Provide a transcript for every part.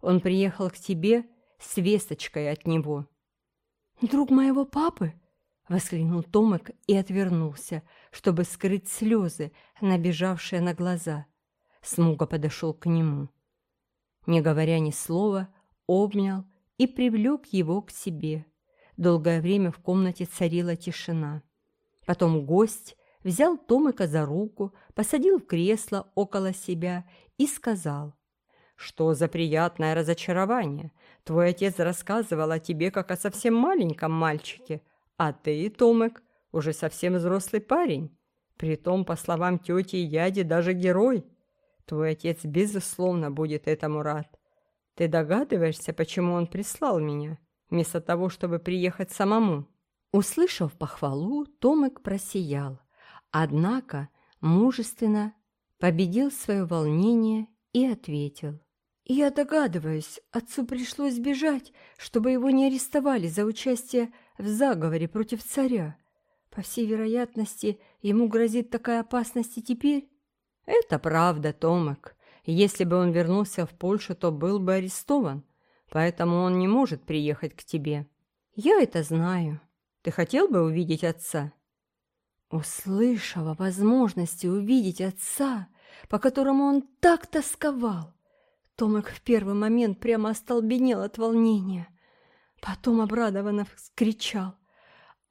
Он приехал к тебе с весточкой от него». «Друг моего папы?» — воскликнул Томик и отвернулся, чтобы скрыть слезы, набежавшие на глаза. Смуга подошел к нему. Не говоря ни слова, обнял и привлек его к себе. Долгое время в комнате царила тишина. Потом гость взял Томика за руку, посадил в кресло около себя и сказал. «Что за приятное разочарование! Твой отец рассказывал о тебе, как о совсем маленьком мальчике, а ты, Томик, уже совсем взрослый парень. Притом, по словам тети и дяди, даже герой. Твой отец, безусловно, будет этому рад. Ты догадываешься, почему он прислал меня, вместо того, чтобы приехать самому?» Услышав похвалу, Томик просиял, однако мужественно победил свое волнение и ответил. «Я догадываюсь, отцу пришлось бежать, чтобы его не арестовали за участие в заговоре против царя. По всей вероятности, ему грозит такая опасность и теперь?» «Это правда, Томик. Если бы он вернулся в Польшу, то был бы арестован, поэтому он не может приехать к тебе. Я это знаю. Ты хотел бы увидеть отца?» Услышав о возможности увидеть отца, по которому он так тосковал, Томик в первый момент прямо остолбенел от волнения. Потом обрадованно вскричал.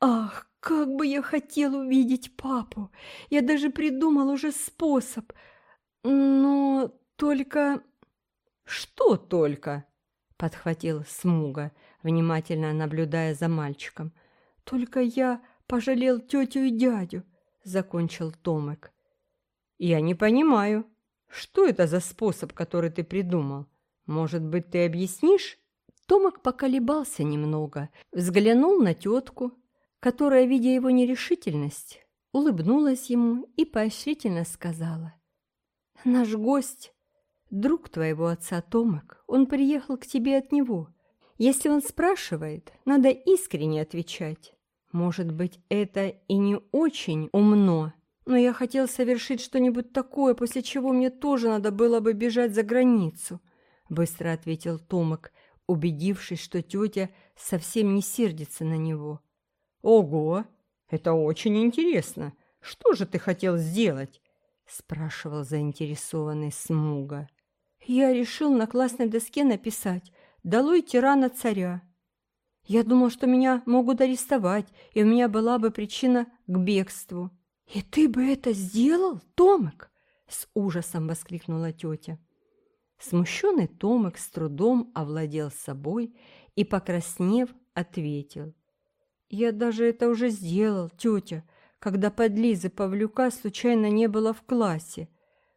«Ах, как бы я хотел увидеть папу! Я даже придумал уже способ. Но только...» «Что только?» — подхватил Смуга, внимательно наблюдая за мальчиком. «Только я пожалел тетю и дядю», — закончил Томик. «Я не понимаю, что это за способ, который ты придумал? Может быть, ты объяснишь?» Томик поколебался немного, взглянул на тетку, которая, видя его нерешительность, улыбнулась ему и поощрительно сказала. «Наш гость, друг твоего отца Томик, он приехал к тебе от него. Если он спрашивает, надо искренне отвечать. Может быть, это и не очень умно, но я хотел совершить что-нибудь такое, после чего мне тоже надо было бы бежать за границу», — быстро ответил Томик, убедившись, что тетя совсем не сердится на него. «Ого! Это очень интересно! Что же ты хотел сделать?» — спрашивал заинтересованный Смуга. «Я решил на классной доске написать «Долой тирана царя». Я думал, что меня могут арестовать, и у меня была бы причина к бегству». «И ты бы это сделал, Томик?» — с ужасом воскликнула тетя. Смущенный Томик с трудом овладел собой и, покраснев, ответил. «Я даже это уже сделал, тетя, когда под Лизы Павлюка случайно не было в классе.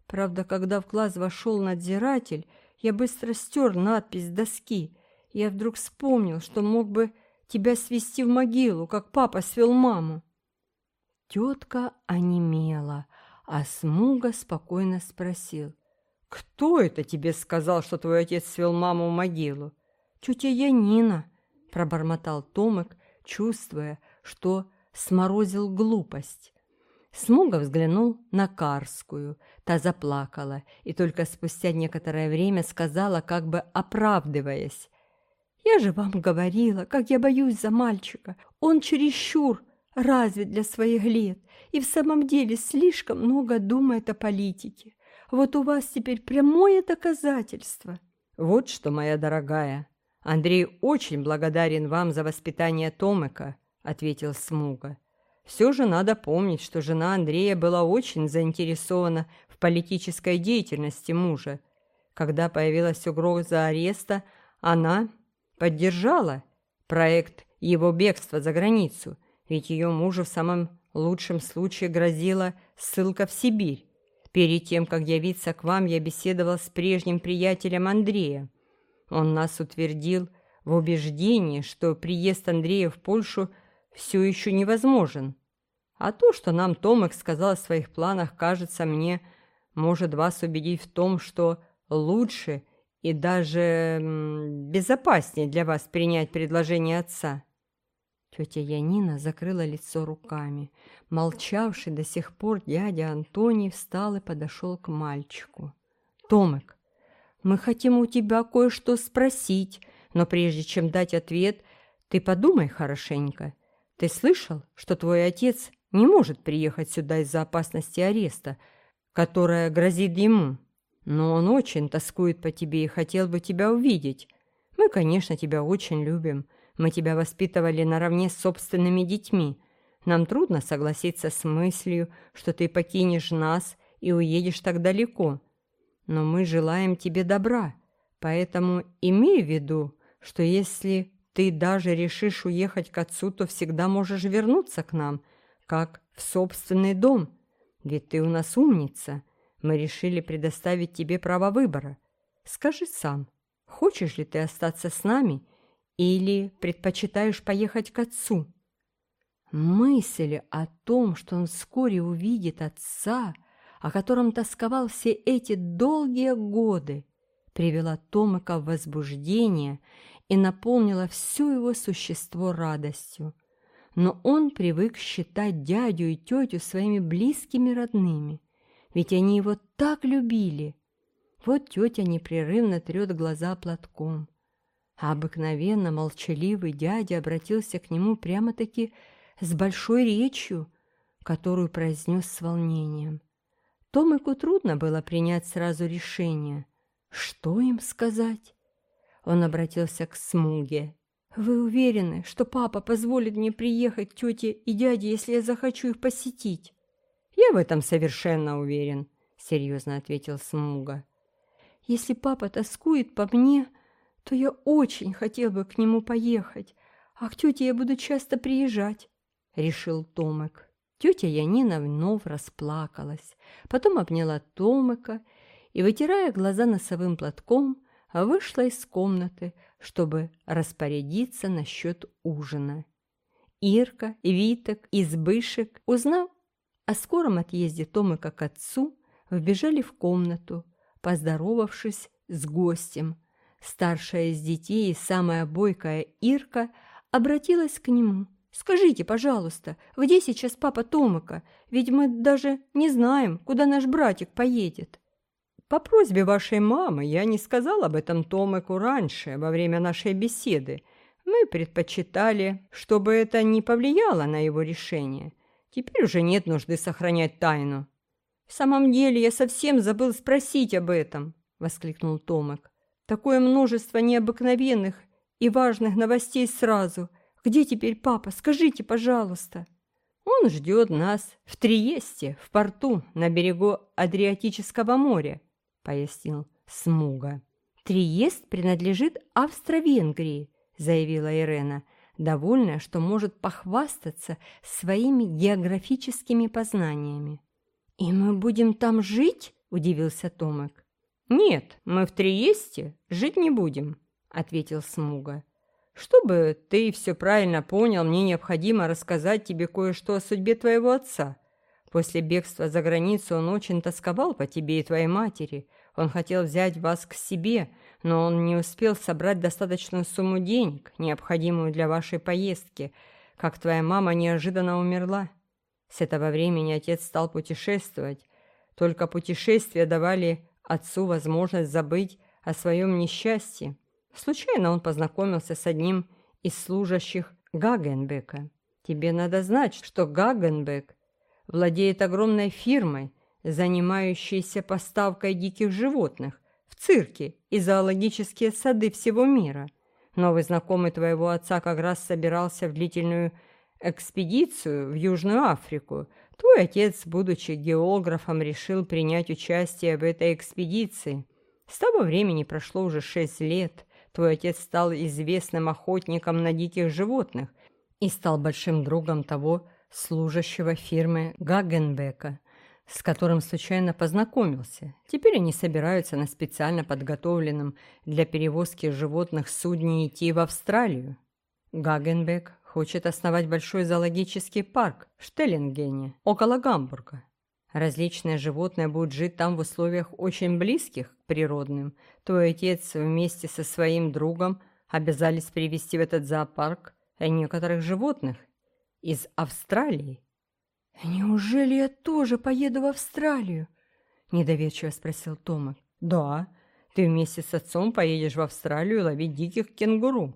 Правда, когда в класс вошел надзиратель, я быстро стер надпись с доски. Я вдруг вспомнил, что мог бы тебя свести в могилу, как папа свел маму». Тетка онемела, а Смуга спокойно спросил. «Кто это тебе сказал, что твой отец свел маму в могилу?» «Тетя Янина», — пробормотал Томик, чувствуя, что сморозил глупость. Смуга взглянул на Карскую, та заплакала и только спустя некоторое время сказала, как бы оправдываясь. «Я же вам говорила, как я боюсь за мальчика. Он чересчур развит для своих лет и в самом деле слишком много думает о политике. Вот у вас теперь прямое доказательство. Вот что, моя дорогая, Андрей очень благодарен вам за воспитание Томыка, ответил Смуга. Все же надо помнить, что жена Андрея была очень заинтересована в политической деятельности мужа. Когда появилась угроза ареста, она поддержала проект его бегства за границу, ведь ее мужу в самом лучшем случае грозила ссылка в Сибирь. Перед тем, как явиться к вам, я беседовал с прежним приятелем Андрея. Он нас утвердил в убеждении, что приезд Андрея в Польшу все еще невозможен. А то, что нам Томик сказал о своих планах, кажется мне, может вас убедить в том, что лучше и даже безопаснее для вас принять предложение отца. Тетя Янина закрыла лицо руками. Молчавший до сих пор дядя Антоний встал и подошел к мальчику. «Томик, Мы хотим у тебя кое-что спросить, но прежде чем дать ответ, ты подумай хорошенько. Ты слышал, что твой отец не может приехать сюда из-за опасности ареста, которая грозит ему? Но он очень тоскует по тебе и хотел бы тебя увидеть. Мы, конечно, тебя очень любим. Мы тебя воспитывали наравне с собственными детьми. Нам трудно согласиться с мыслью, что ты покинешь нас и уедешь так далеко. Но мы желаем тебе добра, поэтому имей в виду, что если ты даже решишь уехать к отцу, то всегда можешь вернуться к нам, как в собственный дом. Ведь ты у нас умница. Мы решили предоставить тебе право выбора. Скажи сам, хочешь ли ты остаться с нами или предпочитаешь поехать к отцу?» Мысль о том, что он вскоре увидит отца, о котором тосковал все эти долгие годы, привела Томака в возбуждение и наполнила все его существо радостью. Но он привык считать дядю и тетю своими близкими родными, ведь они его так любили. Вот тетя непрерывно трет глаза платком, а обыкновенно молчаливый дядя обратился к нему прямо-таки с большой речью, которую произнес с волнением. Томику трудно было принять сразу решение. Что им сказать? Он обратился к Смуге. «Вы уверены, что папа позволит мне приехать тете и дяде, если я захочу их посетить?» «Я в этом совершенно уверен», — серьезно ответил Смуга. «Если папа тоскует по мне, то я очень хотел бы к нему поехать, а к тете я буду часто приезжать», — решил Томек. Тетя Янина вновь расплакалась, потом обняла Томека и, вытирая глаза носовым платком, вышла из комнаты, чтобы распорядиться насчет ужина. Ирка, Виток и Збышек, узнав о скором отъезде Томыка к отцу, вбежали в комнату, поздоровавшись с гостем. Старшая из детей самая бойкая Ирка обратилась к нему. «Скажите, пожалуйста, где сейчас папа Томыка? Ведь мы даже не знаем, куда наш братик поедет». По просьбе вашей мамы я не сказал об этом Томеку раньше, во время нашей беседы. Мы предпочитали, чтобы это не повлияло на его решение. Теперь уже нет нужды сохранять тайну. В самом деле я совсем забыл спросить об этом, воскликнул Томек. Такое множество необыкновенных и важных новостей сразу. Где теперь папа? Скажите, пожалуйста. Он ждет нас в Триесте, в порту на берегу Адриатического моря пояснил Смуга. «Триест принадлежит Австро-Венгрии», заявила Ирена, довольная, что может похвастаться своими географическими познаниями. «И мы будем там жить?» – удивился Томек. «Нет, мы в Триесте жить не будем», – ответил Смуга. «Чтобы ты все правильно понял, мне необходимо рассказать тебе кое-что о судьбе твоего отца. После бегства за границу он очень тосковал по тебе и твоей матери, он хотел взять вас к себе, но он не успел собрать достаточную сумму денег, необходимую для вашей поездки, как твоя мама неожиданно умерла. С этого времени отец стал путешествовать. Только путешествия давали отцу возможность забыть о своем несчастье. Случайно он познакомился с одним из служащих Гагенбека. Тебе надо знать, что Гагенбек владеет огромной фирмой, занимающийся поставкой диких животных в цирке и зоологические сады всего мира. Новый знакомый твоего отца как раз собирался в длительную экспедицию в Южную Африку. Твой отец, будучи географом, решил принять участие в этой экспедиции. С того времени прошло уже шесть лет. Твой отец стал известным охотником на диких животных и стал большим другом того служащего фирмы Гагенбека с которым случайно познакомился. Теперь они собираются на специально подготовленном для перевозки животных судне идти в Австралию. Гагенбек хочет основать большой зоологический парк в Штеллингене, около Гамбурга. Различные животные будут жить там в условиях очень близких к природным. Твой отец вместе со своим другом обязались привезти в этот зоопарк некоторых животных из Австралии. «Неужели я тоже поеду в Австралию?» – недоверчиво спросил Тома. «Да, Ты вместе с отцом поедешь в Австралию ловить диких кенгуру».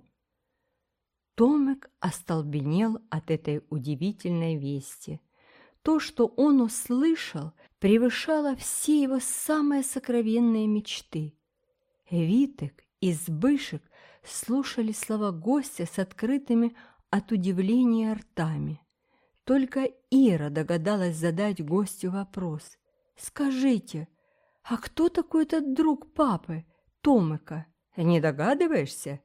Томек остолбенел от этой удивительной вести. То, что он услышал, превышало все его самые сокровенные мечты. Витек и Сбышек слушали слова гостя с открытыми от удивления ртами. Только Ира догадалась задать гостю вопрос. «Скажите, а кто такой этот друг папы, Томыка?» «Не догадываешься?»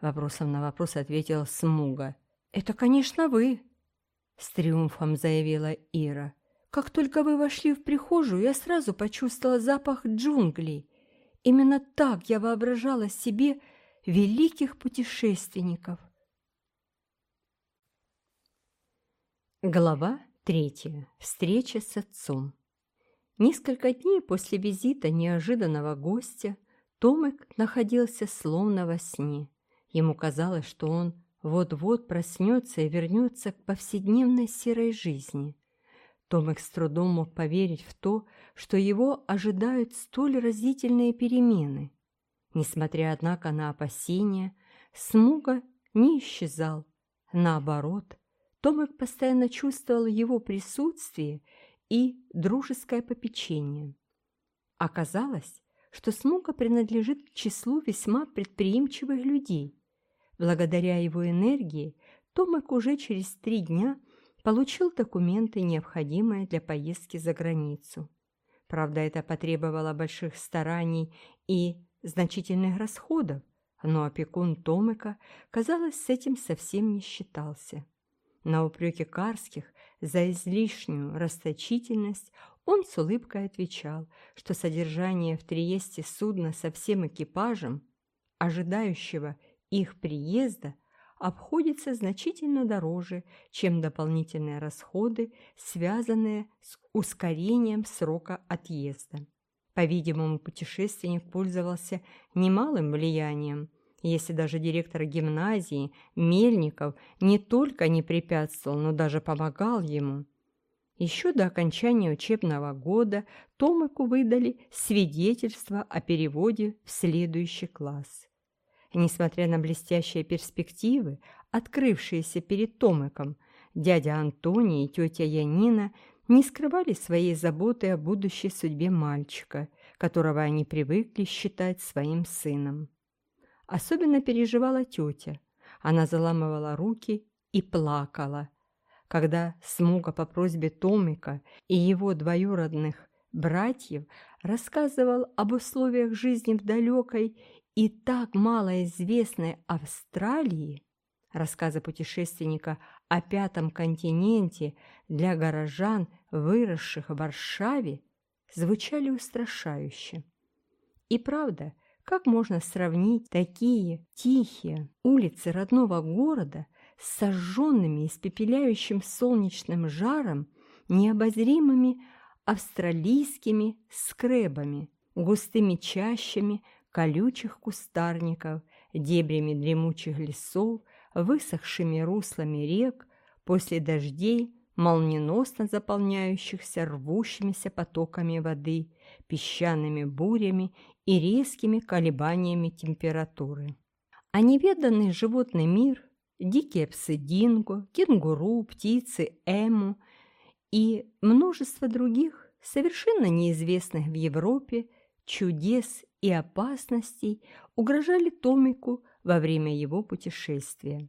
Вопросом на вопрос ответила Смуга. «Это, конечно, вы!» С триумфом заявила Ира. «Как только вы вошли в прихожую, я сразу почувствовала запах джунглей. Именно так я воображала себе великих путешественников». Глава третья. Встреча с отцом. Несколько дней после визита неожиданного гостя Томик находился словно во сне. Ему казалось, что он вот-вот проснется и вернется к повседневной серой жизни. Томик с трудом мог поверить в то, что его ожидают столь разительные перемены. Несмотря, однако, на опасения, Смуга не исчезал. Наоборот, Томик постоянно чувствовал его присутствие и дружеское попечение. Оказалось, что Смуга принадлежит к числу весьма предприимчивых людей – Благодаря его энергии Томак уже через три дня получил документы, необходимые для поездки за границу. Правда, это потребовало больших стараний и значительных расходов, но опекун Томыка, казалось, с этим совсем не считался. На упреки Карских за излишнюю расточительность он с улыбкой отвечал, что содержание в Триесте судна со всем экипажем, ожидающего их приезда обходится значительно дороже, чем дополнительные расходы, связанные с ускорением срока отъезда. По-видимому, путешественник пользовался немалым влиянием, если даже директор гимназии Мельников не только не препятствовал, но даже помогал ему. Еще до окончания учебного года Томику выдали свидетельство о переводе в следующий класс. Несмотря на блестящие перспективы, открывшиеся перед Томиком, дядя Антоний и тетя Янина не скрывали своей заботы о будущей судьбе мальчика, которого они привыкли считать своим сыном. Особенно переживала тетя. Она заламывала руки и плакала, когда Смуга по просьбе Томика и его двоюродных братьев рассказывал об условиях жизни в далекой и так малоизвестной Австралии, рассказы путешественника о пятом континенте для горожан, выросших в Варшаве, звучали устрашающе. И правда, как можно сравнить такие тихие улицы родного города с сожженными испепеляющим солнечным жаром необозримыми австралийскими скребами, густыми чащами, колючих кустарников, дебрями дремучих лесов, высохшими руслами рек, после дождей, молниеносно заполняющихся рвущимися потоками воды, песчаными бурями и резкими колебаниями температуры. А неведанный животный мир, дикие псы динго, кенгуру, птицы эму и множество других, совершенно неизвестных в Европе, чудес и опасностей угрожали Томику во время его путешествия.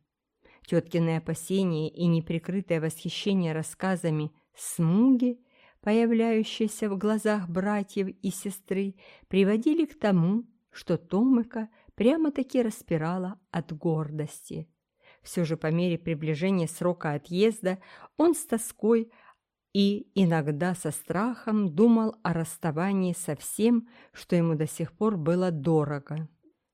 Теткины опасения и неприкрытое восхищение рассказами Смуги, появляющиеся в глазах братьев и сестры, приводили к тому, что Томика прямо-таки распирала от гордости. Все же по мере приближения срока отъезда он с тоской и иногда со страхом думал о расставании со всем, что ему до сих пор было дорого.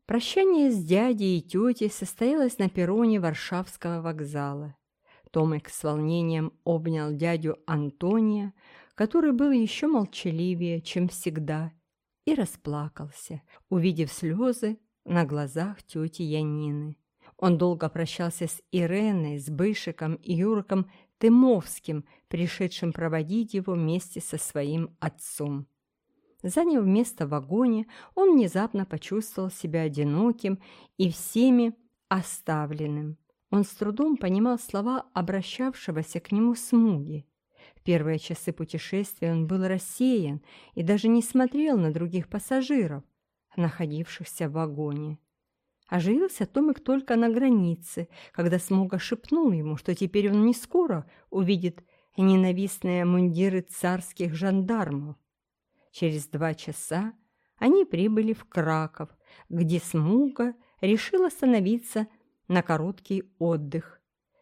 Прощание с дядей и тетей состоялось на перроне Варшавского вокзала. Томик с волнением обнял дядю Антония, который был еще молчаливее, чем всегда, и расплакался, увидев слезы на глазах тети Янины. Он долго прощался с Иреной, с Бышиком и Юрком Тымовским, пришедшим проводить его вместе со своим отцом. Заняв место в вагоне, он внезапно почувствовал себя одиноким и всеми оставленным. Он с трудом понимал слова обращавшегося к нему Смуги. В первые часы путешествия он был рассеян и даже не смотрел на других пассажиров, находившихся в вагоне. Оживился Томик только на границе, когда Смуга шепнул ему, что теперь он не скоро увидит ненавистные мундиры царских жандармов. Через два часа они прибыли в Краков, где Смуга решил остановиться на короткий отдых.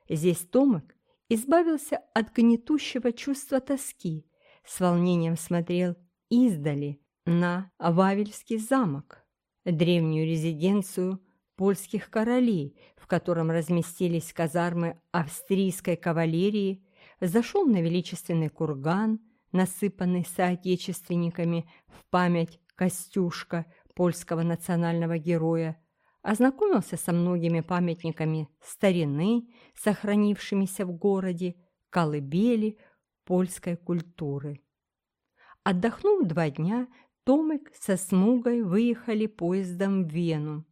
Здесь Томик избавился от гнетущего чувства тоски, с волнением смотрел издали на Вавельский замок, древнюю резиденцию польских королей, в котором разместились казармы австрийской кавалерии, зашел на величественный курган, насыпанный соотечественниками в память Костюшка, польского национального героя, ознакомился со многими памятниками старины, сохранившимися в городе, колыбели польской культуры. Отдохнув два дня, Томик со Смугой выехали поездом в Вену.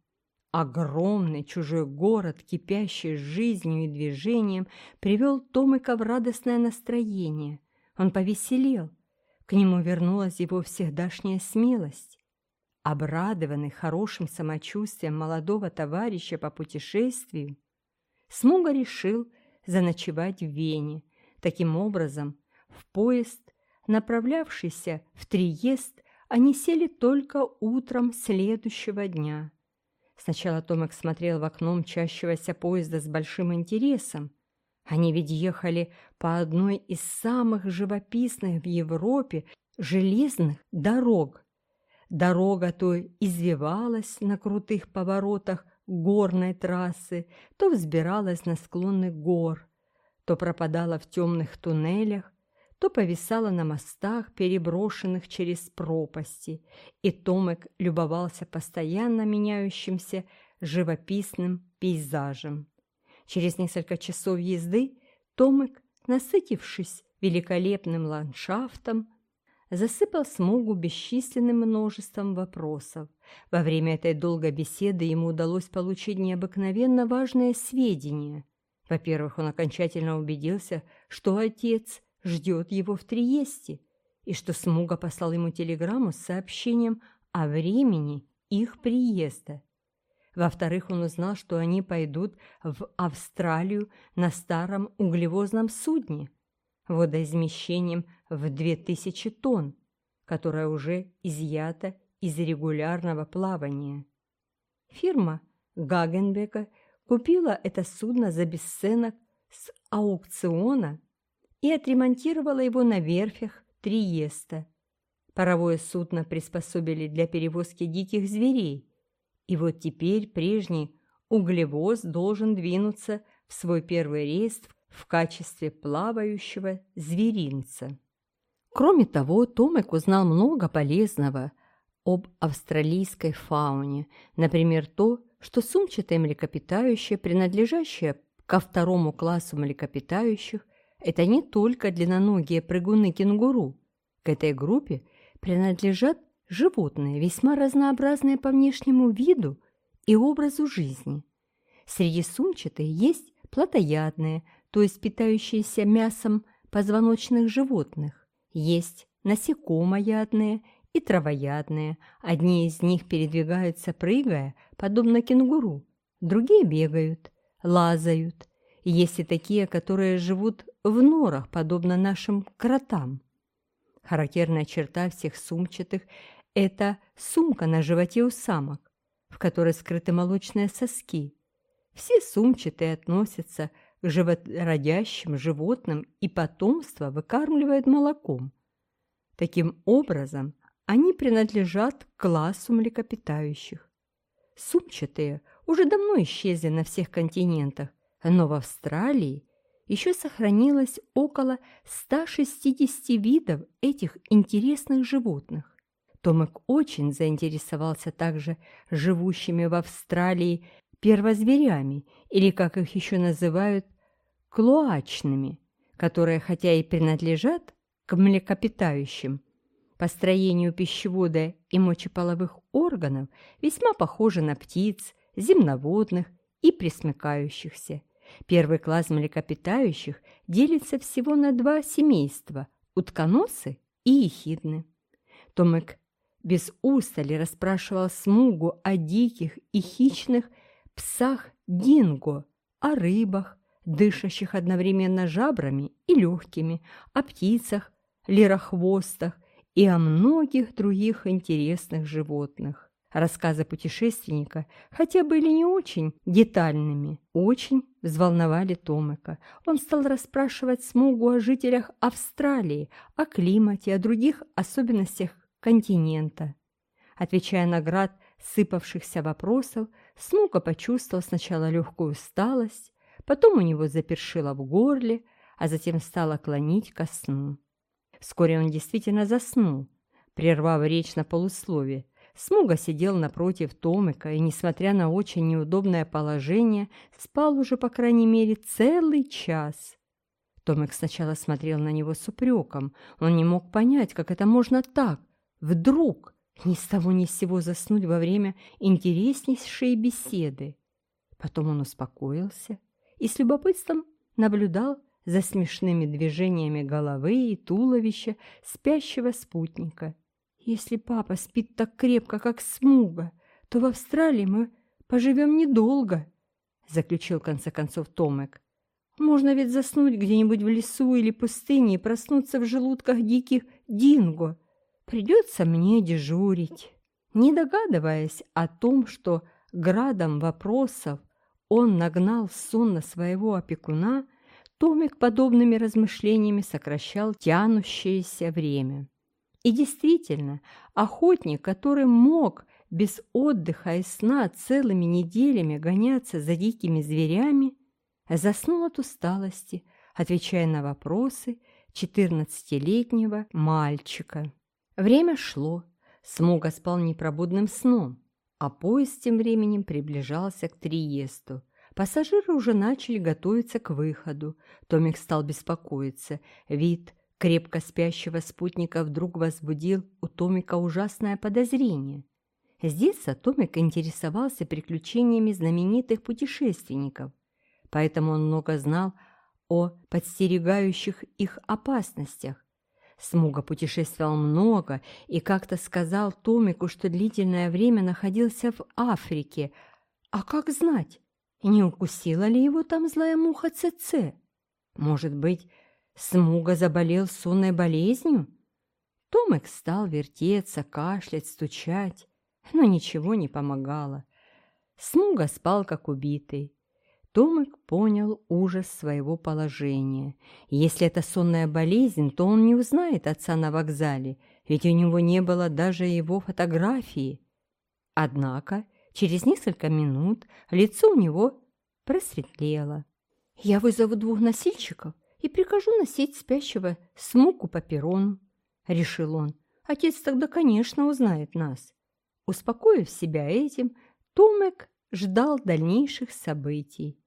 Огромный чужой город, кипящий жизнью и движением, привел Томика в радостное настроение. Он повеселел. К нему вернулась его всегдашняя смелость. Обрадованный хорошим самочувствием молодого товарища по путешествию, Смуга решил заночевать в Вене. Таким образом, в поезд, направлявшийся в Триест, они сели только утром следующего дня. Сначала Томик смотрел в окно мчащегося поезда с большим интересом. Они ведь ехали по одной из самых живописных в Европе железных дорог – Дорога то извивалась на крутых поворотах горной трассы, то взбиралась на склоны гор, то пропадала в темных туннелях, то повисала на мостах, переброшенных через пропасти, и Томек любовался постоянно меняющимся живописным пейзажем. Через несколько часов езды Томек, насытившись великолепным ландшафтом, засыпал Смогу бесчисленным множеством вопросов. Во время этой долгой беседы ему удалось получить необыкновенно важные сведения. Во-первых, он окончательно убедился, что отец ждет его в Триесте, и что Смуга послал ему телеграмму с сообщением о времени их приезда. Во-вторых, он узнал, что они пойдут в Австралию на старом углевозном судне – водоизмещением в 2000 тонн, которое уже изъято из регулярного плавания. Фирма Гагенбека купила это судно за бесценок с аукциона и отремонтировала его на верфях Триеста. Паровое судно приспособили для перевозки диких зверей, и вот теперь прежний углевоз должен двинуться в свой первый рейс в качестве плавающего зверинца. Кроме того, Томек узнал много полезного об австралийской фауне, например, то, что сумчатые млекопитающие, принадлежащие ко второму классу млекопитающих, это не только длинноногие прыгуны-кенгуру. К этой группе принадлежат животные, весьма разнообразные по внешнему виду и образу жизни. Среди сумчатых есть плотоядные, то есть питающиеся мясом позвоночных животных. Есть насекомоядные и травоядные. Одни из них передвигаются, прыгая, подобно кенгуру. Другие бегают, лазают. Есть и такие, которые живут в норах, подобно нашим кротам. Характерная черта всех сумчатых – это сумка на животе у самок, в которой скрыты молочные соски. Все сумчатые относятся к живородящим животным и потомство выкармливает молоком. Таким образом, они принадлежат к классу млекопитающих. Сумчатые уже давно исчезли на всех континентах, но в Австралии еще сохранилось около 160 видов этих интересных животных. Томик очень заинтересовался также живущими в Австралии первозверями, или, как их еще называют, клоачными, которые хотя и принадлежат к млекопитающим, по строению пищевода и мочеполовых органов весьма похожи на птиц, земноводных и пресмыкающихся. Первый класс млекопитающих делится всего на два семейства – утконосы и ехидны. Томик без устали расспрашивал Смугу о диких и хищных псах динго, о рыбах, дышащих одновременно жабрами и легкими, о птицах, лирохвостах и о многих других интересных животных. Рассказы путешественника, хотя были не очень детальными, очень взволновали Томыка. Он стал расспрашивать Смугу о жителях Австралии, о климате, о других особенностях континента. Отвечая на град сыпавшихся вопросов, Смуга почувствовал сначала легкую усталость, потом у него запершило в горле, а затем стало клонить ко сну. Вскоре он действительно заснул, прервав речь на полусловие, Смуга сидел напротив Томика и, несмотря на очень неудобное положение, спал уже, по крайней мере, целый час. Томик сначала смотрел на него с упреком. Он не мог понять, как это можно так, вдруг, ни с того ни с сего заснуть во время интереснейшей беседы. Потом он успокоился и с любопытством наблюдал за смешными движениями головы и туловища спящего спутника – если папа спит так крепко, как Смуга, то в Австралии мы поживем недолго, заключил в конце концов Томек. Можно ведь заснуть где-нибудь в лесу или пустыне и проснуться в желудках диких динго. Придется мне дежурить. Не догадываясь о том, что градом вопросов он нагнал сон на своего опекуна, Томик подобными размышлениями сокращал тянущееся время. И действительно, охотник, который мог без отдыха и сна целыми неделями гоняться за дикими зверями, заснул от усталости, отвечая на вопросы четырнадцатилетнего мальчика. Время шло, Смуга спал непробудным сном, а поезд тем временем приближался к Триесту. Пассажиры уже начали готовиться к выходу. Томик стал беспокоиться. Вид крепко спящего спутника вдруг возбудил у Томика ужасное подозрение. Здесь Томик интересовался приключениями знаменитых путешественников, поэтому он много знал о подстерегающих их опасностях. Смуга путешествовал много и как-то сказал Томику, что длительное время находился в Африке. А как знать, не укусила ли его там злая муха ЦЦ? Может быть, Смуга заболел сонной болезнью? Томик стал вертеться, кашлять, стучать, но ничего не помогало. Смуга спал, как убитый. Томик понял ужас своего положения. Если это сонная болезнь, то он не узнает отца на вокзале, ведь у него не было даже его фотографии. Однако через несколько минут лицо у него просветлело. «Я вызову двух носильщиков и прикажу носить спящего смуку по перрону», — решил он. «Отец тогда, конечно, узнает нас». Успокоив себя этим, Томек ждал дальнейших событий.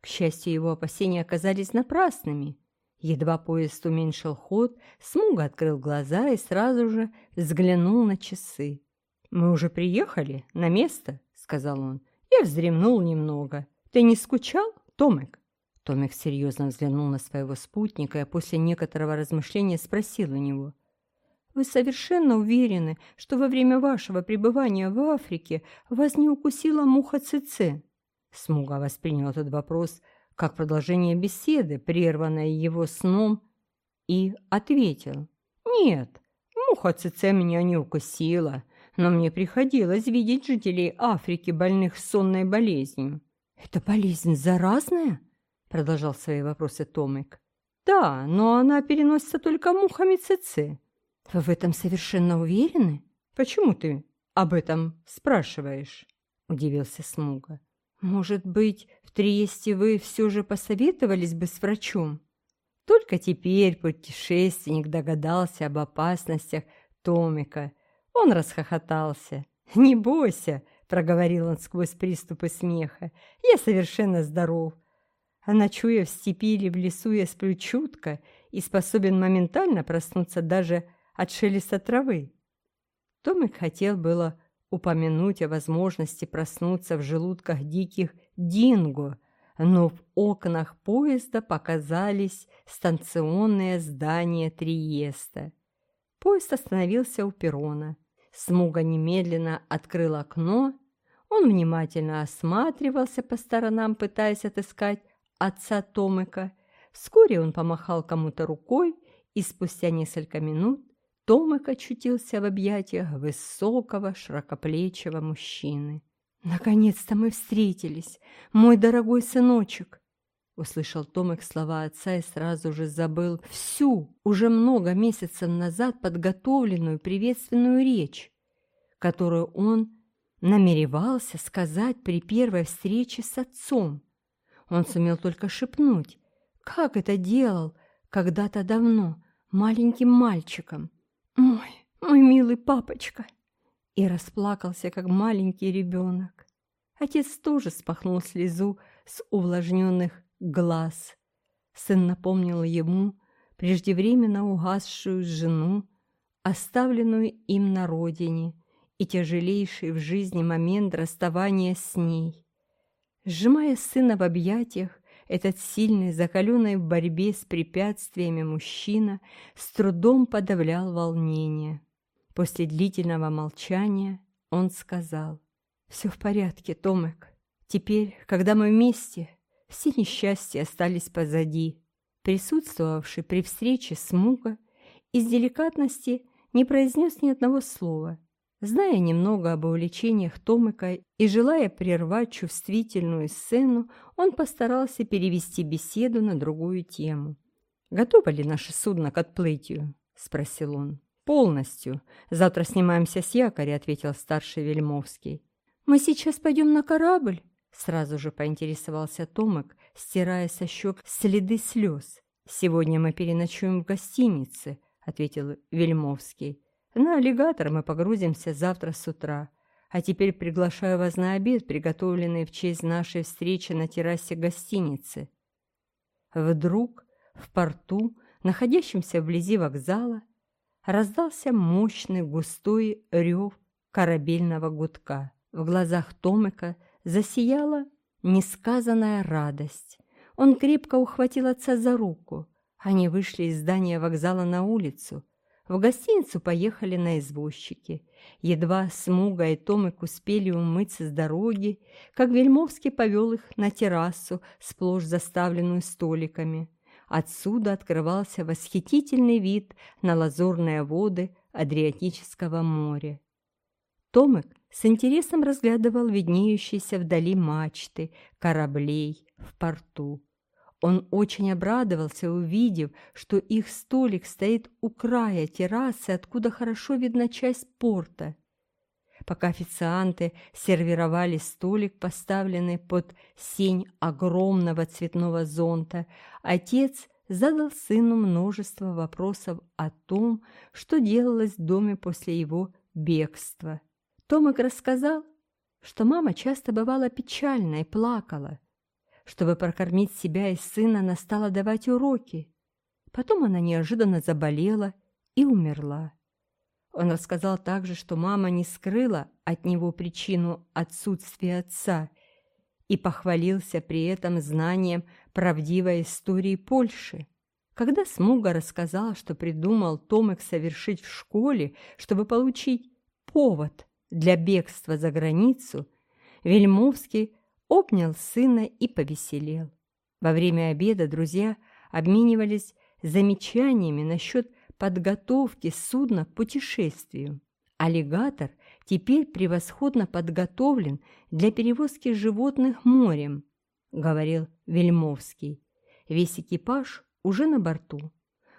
К счастью, его опасения оказались напрасными. Едва поезд уменьшил ход, Смуга открыл глаза и сразу же взглянул на часы. «Мы уже приехали на место», — сказал он. «Я вздремнул немного. Ты не скучал, Томек?» Томик серьезно взглянул на своего спутника и после некоторого размышления спросил у него. «Вы совершенно уверены, что во время вашего пребывания в Африке вас не укусила муха ЦЦ?» Смуга воспринял этот вопрос как продолжение беседы, прерванное его сном, и ответил. «Нет, муха ЦЦ меня не укусила, но мне приходилось видеть жителей Африки, больных сонной болезнью». «Это болезнь заразная?» Продолжал свои вопросы Томик. Да, но она переносится только мухами ЦЦ. Вы в этом совершенно уверены? Почему ты об этом спрашиваешь? Удивился Смуга. Может быть, в Триесте вы все же посоветовались бы с врачом? Только теперь путешественник догадался об опасностях Томика. Он расхохотался. «Не бойся», — проговорил он сквозь приступы смеха. «Я совершенно здоров. Ночуя в степи или в лесу, я сплю чутко и способен моментально проснуться даже от шелеста травы. Томик хотел было упомянуть о возможности проснуться в желудках диких динго, но в окнах поезда показались станционные здания Триеста. Поезд остановился у перрона. Смуга немедленно открыл окно. Он внимательно осматривался по сторонам, пытаясь отыскать отца Томыка. Вскоре он помахал кому-то рукой, и спустя несколько минут Томик очутился в объятиях высокого, широкоплечего мужчины. «Наконец-то мы встретились, мой дорогой сыночек!» Услышал Томик слова отца и сразу же забыл всю, уже много месяцев назад подготовленную приветственную речь, которую он намеревался сказать при первой встрече с отцом. Он сумел только шепнуть, как это делал когда-то давно, маленьким мальчиком. «Мой, мой милый папочка!» И расплакался, как маленький ребенок. Отец тоже спахнул слезу с увлажненных глаз. Сын напомнил ему преждевременно угасшую жену, оставленную им на родине, и тяжелейший в жизни момент расставания с ней. Сжимая сына в объятиях, этот сильный, закаленный в борьбе с препятствиями мужчина с трудом подавлял волнение. После длительного молчания он сказал, «Все в порядке, Томек. Теперь, когда мы вместе, все несчастья остались позади». Присутствовавший при встрече с Муга из деликатности не произнес ни одного слова – Зная немного об увлечениях Томыка и желая прервать чувствительную сцену, он постарался перевести беседу на другую тему. «Готово ли наше судно к отплытию?» – спросил он. «Полностью. Завтра снимаемся с якоря», – ответил старший Вельмовский. «Мы сейчас пойдем на корабль?» – сразу же поинтересовался Томик, стирая со щек следы слез. «Сегодня мы переночуем в гостинице», – ответил Вельмовский. На аллигатор мы погрузимся завтра с утра. А теперь приглашаю вас на обед, приготовленный в честь нашей встречи на террасе гостиницы. Вдруг в порту, находящемся вблизи вокзала, раздался мощный густой рев корабельного гудка. В глазах Томика засияла несказанная радость. Он крепко ухватил отца за руку. Они вышли из здания вокзала на улицу. В гостиницу поехали на извозчике. Едва Смуга и Томик успели умыться с дороги, как Вельмовский повел их на террасу, сплошь заставленную столиками. Отсюда открывался восхитительный вид на лазурные воды Адриатического моря. Томик с интересом разглядывал виднеющиеся вдали мачты кораблей в порту. Он очень обрадовался, увидев, что их столик стоит у края террасы, откуда хорошо видна часть порта. Пока официанты сервировали столик, поставленный под сень огромного цветного зонта, отец задал сыну множество вопросов о том, что делалось в доме после его бегства. Томик рассказал, что мама часто бывала печальна и плакала, чтобы прокормить себя и сына, она стала давать уроки. Потом она неожиданно заболела и умерла. Он рассказал также, что мама не скрыла от него причину отсутствия отца и похвалился при этом знанием правдивой истории Польши. Когда Смуга рассказал, что придумал Томек совершить в школе, чтобы получить повод для бегства за границу, Вельмовский обнял сына и повеселел. Во время обеда друзья обменивались замечаниями насчет подготовки судна к путешествию. Аллигатор теперь превосходно подготовлен для перевозки животных морем, говорил Вельмовский. Весь экипаж уже на борту.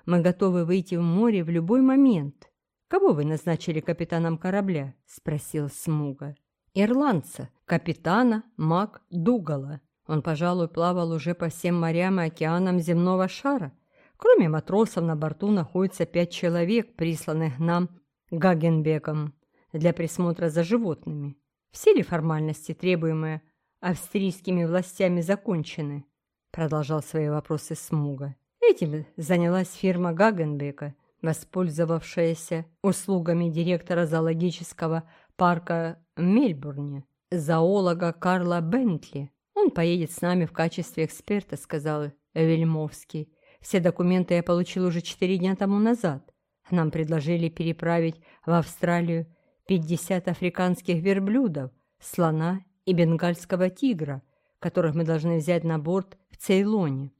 Мы готовы выйти в море в любой момент. Кого вы назначили капитаном корабля? спросил Смуга. Ирландца, капитана Мак Дугала. Он, пожалуй, плавал уже по всем морям и океанам земного шара. Кроме матросов на борту находится пять человек, присланных нам Гагенбеком для присмотра за животными. Все ли формальности, требуемые австрийскими властями, закончены? Продолжал свои вопросы Смуга. Этим занялась фирма Гагенбека. воспользовавшаяся услугами директора зоологического парка Мельбурне, зоолога Карла Бентли. Он поедет с нами в качестве эксперта, сказал Вельмовский. Все документы я получил уже четыре дня тому назад. Нам предложили переправить в Австралию 50 африканских верблюдов, слона и бенгальского тигра, которых мы должны взять на борт в Цейлоне.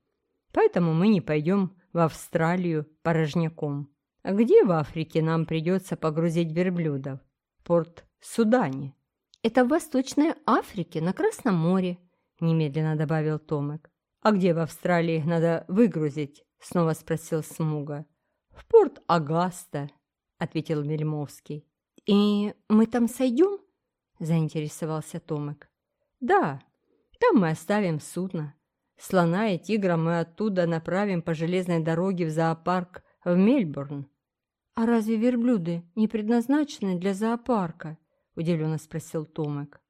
Поэтому мы не пойдем в Австралию порожняком. А где в Африке нам придется погрузить верблюдов? Порт Судане. Это в Восточной Африке, на Красном море, немедленно добавил Томек. А где в Австралии их надо выгрузить? Снова спросил Смуга. В порт Агаста, ответил Вельмовский. И мы там сойдем? заинтересовался Томек. Да, там мы оставим судно. Слона и тигра мы оттуда направим по железной дороге в зоопарк в Мельбурн. «А разве верблюды не предназначены для зоопарка?» – удивленно спросил Томек.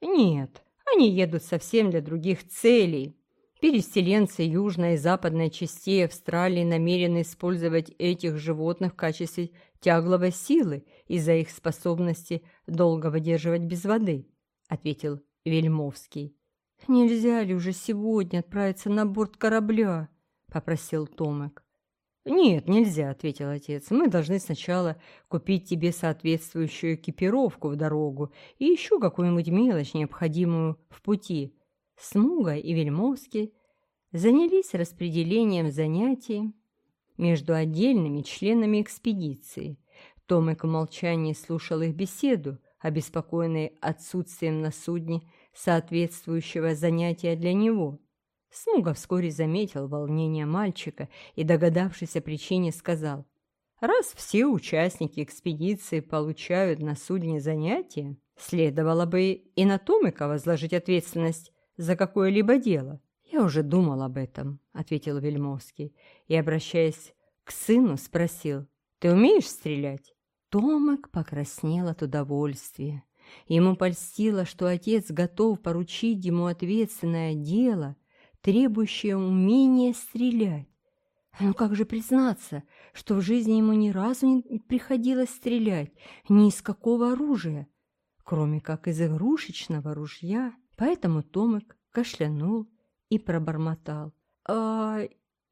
«Нет, они едут совсем для других целей. Переселенцы южной и западной частей Австралии намерены использовать этих животных в качестве тягловой силы из-за их способности долго выдерживать без воды», – ответил Вельмовский. «Нельзя ли уже сегодня отправиться на борт корабля?» – попросил Томек. «Нет, нельзя», – ответил отец. «Мы должны сначала купить тебе соответствующую экипировку в дорогу и еще какую-нибудь мелочь, необходимую в пути». Смуга и Вельмовский занялись распределением занятий между отдельными членами экспедиции. Томик в молчании слушал их беседу, обеспокоенный отсутствием на судне соответствующего занятия для него. Смуга вскоре заметил волнение мальчика и, догадавшись о причине, сказал, «Раз все участники экспедиции получают на судне занятия, следовало бы и на Томика возложить ответственность за какое-либо дело». «Я уже думал об этом», — ответил Вельмовский, и, обращаясь к сыну, спросил, «Ты умеешь стрелять?» Томик покраснел от удовольствия. Ему польстило, что отец готов поручить ему ответственное дело, требующее умения стрелять. Но как же признаться, что в жизни ему ни разу не приходилось стрелять ни из какого оружия, кроме как из игрушечного ружья? Поэтому Томик кашлянул и пробормотал. «А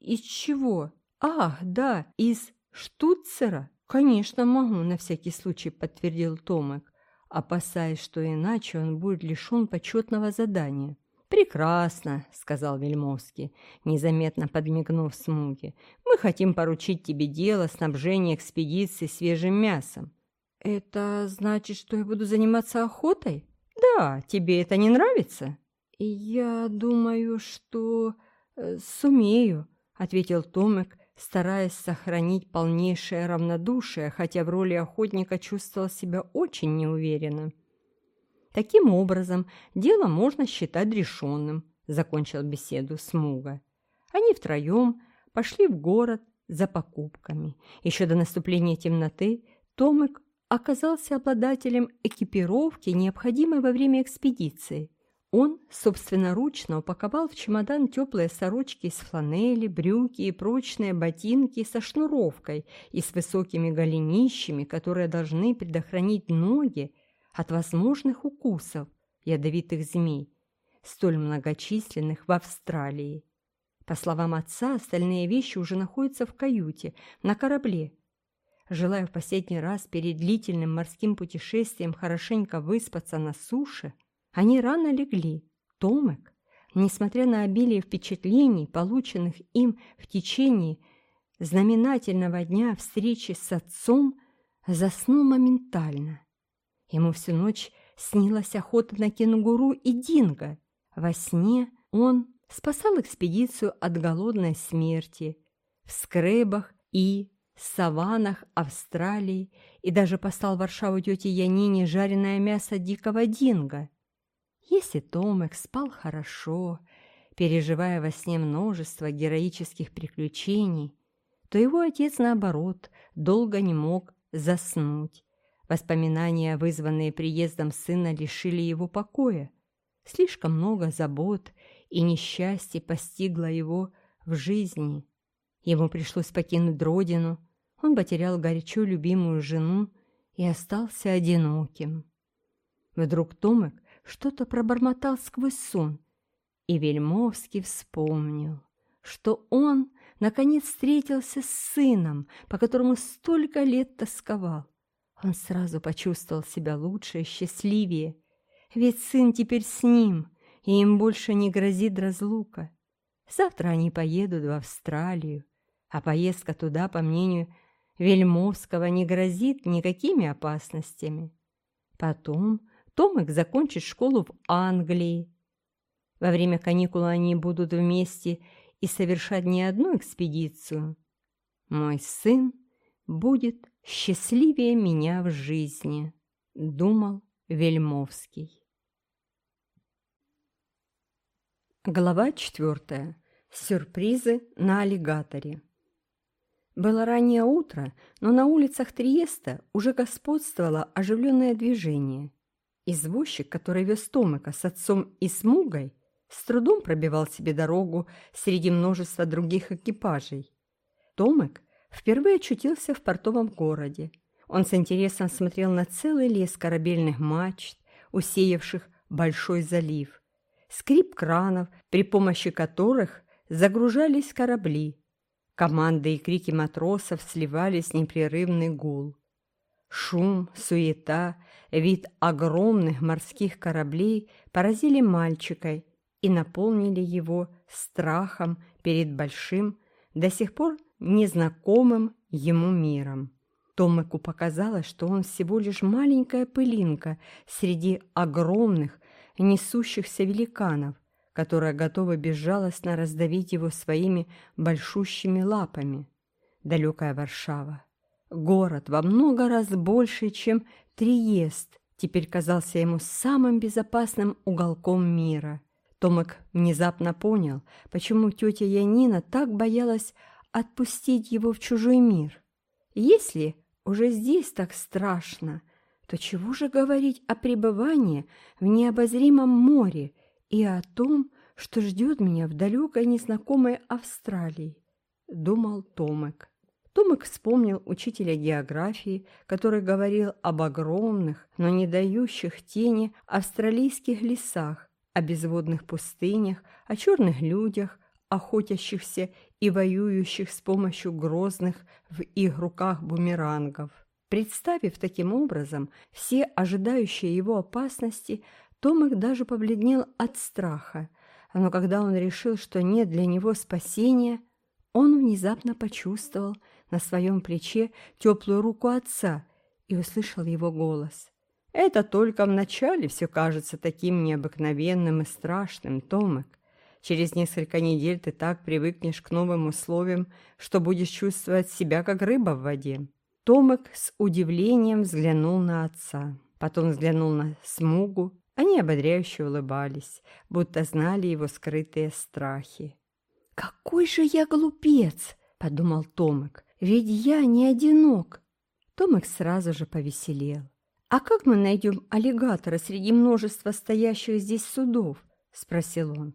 из чего? Ах, да, из штуцера?» «Конечно, могу, на всякий случай», — подтвердил Томик опасаясь, что иначе он будет лишен почетного задания. «Прекрасно», — сказал Вельмовский, незаметно подмигнув Смуге. «Мы хотим поручить тебе дело снабжения экспедиции свежим мясом». «Это значит, что я буду заниматься охотой?» «Да, тебе это не нравится?» «Я думаю, что э, сумею», — ответил Томик, стараясь сохранить полнейшее равнодушие, хотя в роли охотника чувствовал себя очень неуверенно. «Таким образом, дело можно считать решенным», — закончил беседу Смуга. Они втроем пошли в город за покупками. Еще до наступления темноты Томик оказался обладателем экипировки, необходимой во время экспедиции. Он собственноручно упаковал в чемодан теплые сорочки из фланели, брюки и прочные ботинки со шнуровкой и с высокими голенищами, которые должны предохранить ноги от возможных укусов ядовитых змей, столь многочисленных в Австралии. По словам отца, остальные вещи уже находятся в каюте, на корабле. Желая в последний раз перед длительным морским путешествием хорошенько выспаться на суше – они рано легли. Томек, несмотря на обилие впечатлений, полученных им в течение знаменательного дня встречи с отцом, заснул моментально. Ему всю ночь снилась охота на кенгуру и динго. Во сне он спасал экспедицию от голодной смерти в скребах и саваннах Австралии и даже послал в Варшаву тете Янине жареное мясо дикого динго. Если Томек спал хорошо, переживая во сне множество героических приключений, то его отец, наоборот, долго не мог заснуть. Воспоминания, вызванные приездом сына, лишили его покоя. Слишком много забот и несчастья постигло его в жизни. Ему пришлось покинуть родину, он потерял горячо любимую жену и остался одиноким. Вдруг Томик что-то пробормотал сквозь сон, и Вельмовский вспомнил, что он, наконец, встретился с сыном, по которому столько лет тосковал. Он сразу почувствовал себя лучше и счастливее, ведь сын теперь с ним, и им больше не грозит разлука. Завтра они поедут в Австралию, а поездка туда, по мнению Вельмовского, не грозит никакими опасностями. Потом Томик закончит школу в Англии. Во время каникул они будут вместе и совершать не одну экспедицию. Мой сын будет счастливее меня в жизни, думал Вельмовский. Глава четвертая. Сюрпризы на аллигаторе. Было раннее утро, но на улицах Триеста уже господствовало оживленное движение. Извозчик, который вез Томыка с отцом и Смугой, с трудом пробивал себе дорогу среди множества других экипажей. Томик впервые очутился в портовом городе. Он с интересом смотрел на целый лес корабельных мачт, усеявших большой залив, скрип кранов, при помощи которых загружались корабли. Команды и крики матросов сливались в непрерывный гул. Шум, суета, вид огромных морских кораблей поразили мальчика и наполнили его страхом перед большим, до сих пор незнакомым ему миром. Томику показалось, что он всего лишь маленькая пылинка среди огромных, несущихся великанов, которые готовы безжалостно раздавить его своими большущими лапами. Далекая Варшава. Город во много раз больше, чем Триест, теперь казался ему самым безопасным уголком мира. Томик внезапно понял, почему тетя Янина так боялась отпустить его в чужой мир. Если уже здесь так страшно, то чего же говорить о пребывании в необозримом море и о том, что ждет меня в далекой незнакомой Австралии, думал Томик. Томик вспомнил учителя географии, который говорил об огромных, но не дающих тени австралийских лесах, о безводных пустынях, о черных людях, охотящихся и воюющих с помощью грозных в их руках бумерангов. Представив таким образом все ожидающие его опасности, Томик даже побледнел от страха, но когда он решил, что нет для него спасения, он внезапно почувствовал на своем плече теплую руку отца и услышал его голос. Это только вначале все кажется таким необыкновенным и страшным, Томик. Через несколько недель ты так привыкнешь к новым условиям, что будешь чувствовать себя как рыба в воде. Томик с удивлением взглянул на отца, потом взглянул на Смугу. Они ободряюще улыбались, будто знали его скрытые страхи. «Какой же я глупец!» — подумал Томик. «Ведь я не одинок!» Томик сразу же повеселел. «А как мы найдем аллигатора среди множества стоящих здесь судов?» – спросил он.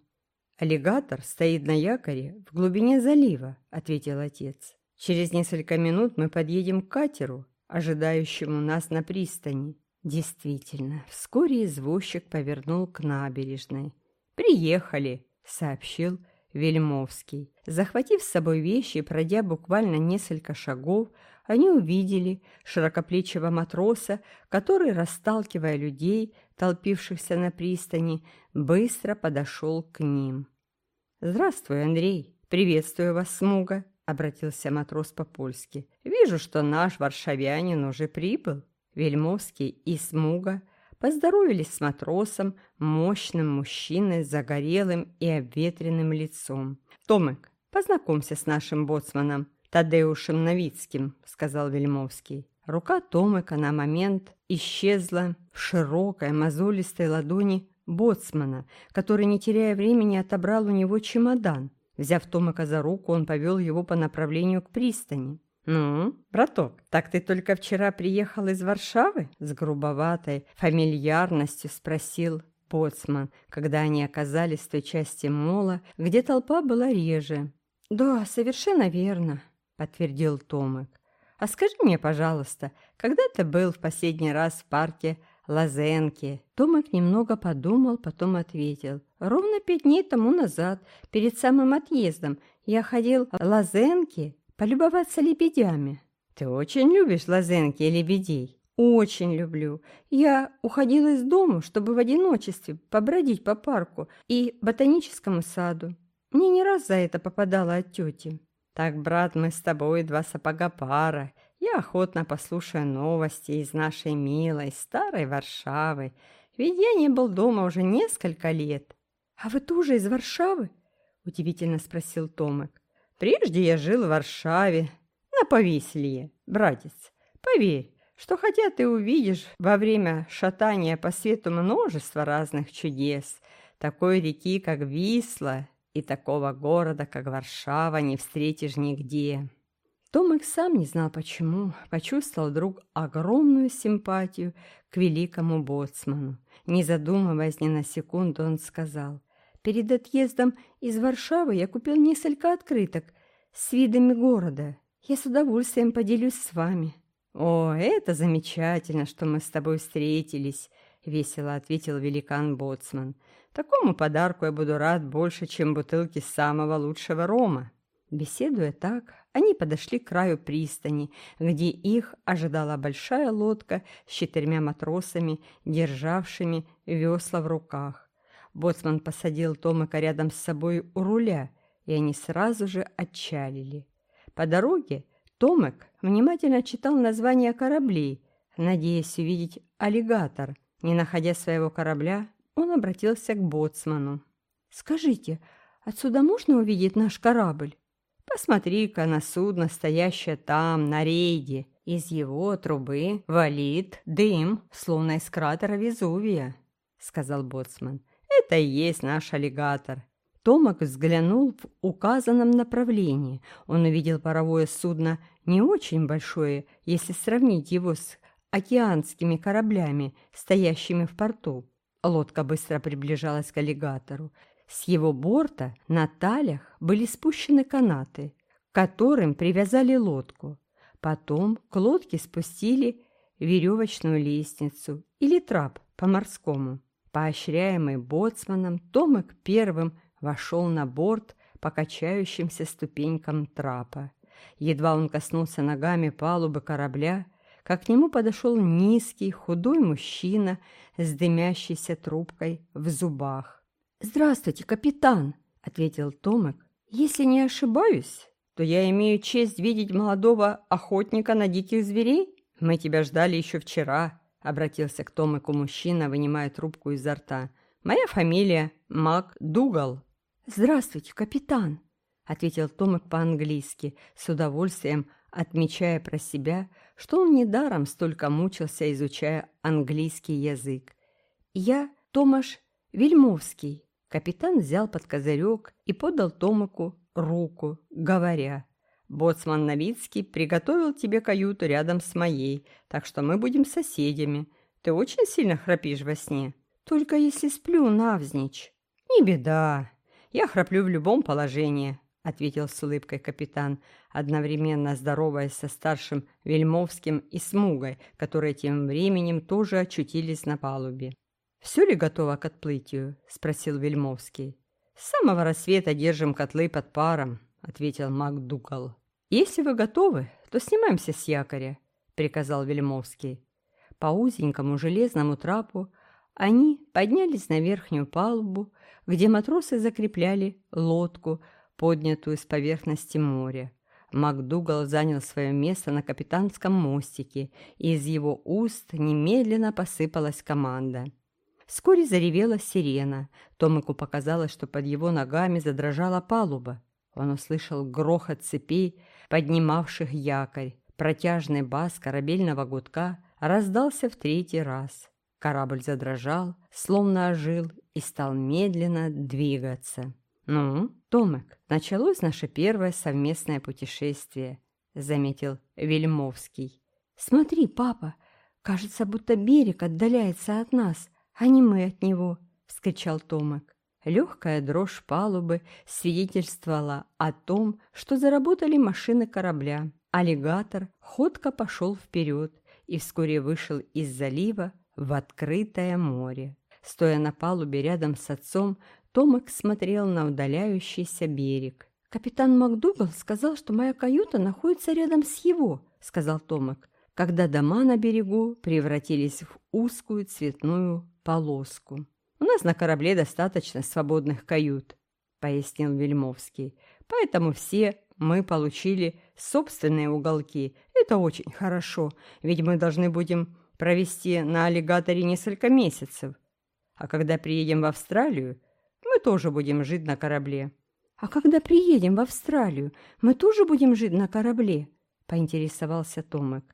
«Аллигатор стоит на якоре в глубине залива», – ответил отец. «Через несколько минут мы подъедем к катеру, ожидающему нас на пристани». Действительно, вскоре извозчик повернул к набережной. «Приехали», – сообщил Вельмовский. Захватив с собой вещи и пройдя буквально несколько шагов, они увидели широкоплечего матроса, который, расталкивая людей, толпившихся на пристани, быстро подошел к ним. «Здравствуй, Андрей! Приветствую вас, Смуга!» — обратился матрос по-польски. «Вижу, что наш варшавянин уже прибыл». Вельмовский и Смуга поздоровались с матросом, мощным мужчиной с загорелым и обветренным лицом. «Томик, познакомься с нашим боцманом», Тадеушем Новицким», — сказал Вельмовский. Рука Томика на момент исчезла в широкой мозолистой ладони боцмана, который, не теряя времени, отобрал у него чемодан. Взяв Томика за руку, он повел его по направлению к пристани. «Ну, браток, так ты только вчера приехал из Варшавы?» С грубоватой фамильярностью спросил боцман, когда они оказались в той части мола, где толпа была реже. «Да, совершенно верно», подтвердил Томик. А скажи мне, пожалуйста, когда ты был в последний раз в парке Лазенки?» Томик немного подумал, потом ответил. «Ровно пять дней тому назад, перед самым отъездом, я ходил в Лазенки полюбоваться лебедями». «Ты очень любишь Лазенки и лебедей?» «Очень люблю. Я уходила из дома, чтобы в одиночестве побродить по парку и ботаническому саду. Мне не раз за это попадало от тети». «Так, брат, мы с тобой два сапога пара. Я охотно послушаю новости из нашей милой старой Варшавы, ведь я не был дома уже несколько лет». «А вы тоже из Варшавы?» – удивительно спросил Томик. «Прежде я жил в Варшаве, на Повислие, братец. Поверь, что хотя ты увидишь во время шатания по свету множество разных чудес, такой реки, как Висла, и такого города, как Варшава, не встретишь нигде. Томик сам не знал почему, почувствовал вдруг огромную симпатию к великому боцману. Не задумываясь ни на секунду, он сказал, «Перед отъездом из Варшавы я купил несколько открыток с видами города. Я с удовольствием поделюсь с вами». «О, это замечательно, что мы с тобой встретились», — весело ответил великан-боцман. «Такому подарку я буду рад больше, чем бутылки самого лучшего рома». Беседуя так, они подошли к краю пристани, где их ожидала большая лодка с четырьмя матросами, державшими весла в руках. Боцман посадил Томика рядом с собой у руля, и они сразу же отчалили. По дороге Томек внимательно читал названия кораблей, надеясь увидеть аллигатор. Не находя своего корабля, он обратился к боцману. «Скажите, отсюда можно увидеть наш корабль?» «Посмотри-ка на судно, стоящее там, на рейде. Из его трубы валит дым, словно из кратера Везувия», — сказал боцман. «Это и есть наш аллигатор. Томак взглянул в указанном направлении. Он увидел паровое судно не очень большое, если сравнить его с океанскими кораблями, стоящими в порту. Лодка быстро приближалась к аллигатору. С его борта на талях были спущены канаты, к которым привязали лодку. Потом к лодке спустили веревочную лестницу или трап по-морскому. Поощряемый боцманом, Томик первым вошел на борт по качающимся ступенькам трапа. Едва он коснулся ногами палубы корабля, как к нему подошел низкий, худой мужчина с дымящейся трубкой в зубах. «Здравствуйте, капитан!» — ответил Томик. «Если не ошибаюсь, то я имею честь видеть молодого охотника на диких зверей. Мы тебя ждали еще вчера», — обратился к Томику мужчина, вынимая трубку изо рта. «Моя фамилия Мак Дугал». «Здравствуйте, капитан!» — ответил Томик по-английски, с удовольствием отмечая про себя, что он недаром столько мучился, изучая английский язык. «Я Томаш Вельмовский». Капитан взял под козырек и подал Томику руку, говоря, «Боцман Новицкий приготовил тебе каюту рядом с моей, так что мы будем соседями. Ты очень сильно храпишь во сне?» «Только если сплю навзничь». «Не беда, «Я храплю в любом положении», — ответил с улыбкой капитан, одновременно здороваясь со старшим Вельмовским и Смугой, которые тем временем тоже очутились на палубе. «Все ли готово к отплытию?» — спросил Вельмовский. «С самого рассвета держим котлы под паром», — ответил МакДукал. «Если вы готовы, то снимаемся с якоря», — приказал Вельмовский. По узенькому железному трапу они поднялись на верхнюю палубу, где матросы закрепляли лодку, поднятую с поверхности моря. МакДугал занял свое место на капитанском мостике, и из его уст немедленно посыпалась команда. Вскоре заревела сирена. Томику показалось, что под его ногами задрожала палуба. Он услышал грохот цепей, поднимавших якорь. Протяжный бас корабельного гудка раздался в третий раз. Корабль задрожал, словно ожил, и стал медленно двигаться. «Ну, Томек, началось наше первое совместное путешествие», — заметил Вельмовский. «Смотри, папа, кажется, будто берег отдаляется от нас, а не мы от него», — вскричал Томек. Легкая дрожь палубы свидетельствовала о том, что заработали машины корабля. Аллигатор ходко пошел вперед и вскоре вышел из залива в открытое море. Стоя на палубе рядом с отцом, Томик смотрел на удаляющийся берег. «Капитан МакДугал сказал, что моя каюта находится рядом с его», — сказал Томик, когда дома на берегу превратились в узкую цветную полоску. «У нас на корабле достаточно свободных кают», — пояснил Вельмовский. «Поэтому все мы получили собственные уголки. Это очень хорошо, ведь мы должны будем провести на аллигаторе несколько месяцев. А когда приедем в Австралию, мы тоже будем жить на корабле». «А когда приедем в Австралию, мы тоже будем жить на корабле?» – поинтересовался Томик.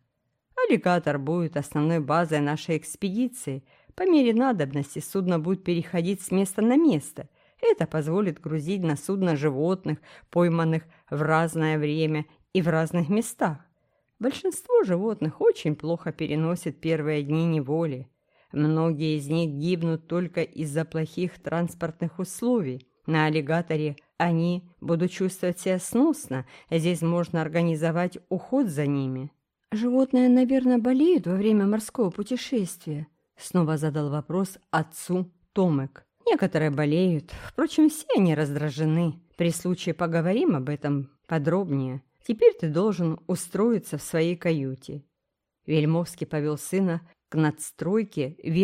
«Аллигатор будет основной базой нашей экспедиции. По мере надобности судно будет переходить с места на место. Это позволит грузить на судно животных, пойманных в разное время и в разных местах. Большинство животных очень плохо переносит первые дни неволи. Многие из них гибнут только из-за плохих транспортных условий. На аллигаторе они будут чувствовать себя сносно, здесь можно организовать уход за ними. «Животные, наверное, болеют во время морского путешествия?» Снова задал вопрос отцу Томек. «Некоторые болеют, впрочем, все они раздражены. При случае поговорим об этом подробнее. Теперь ты должен устроиться в своей каюте». Вельмовский повел сына к надстройке